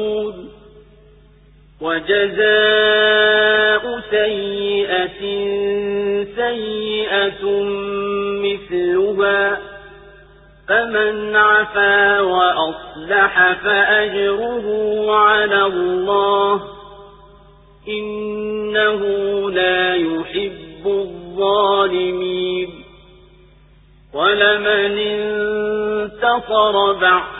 ينتصرون وجزاء سيئة سيئة مثلها فمن عفا وأصلح فأجره على الله إنه لا يحب الظالمين ولمن انتصر بعد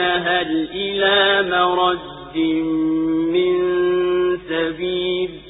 هل إلى مرد من سبيل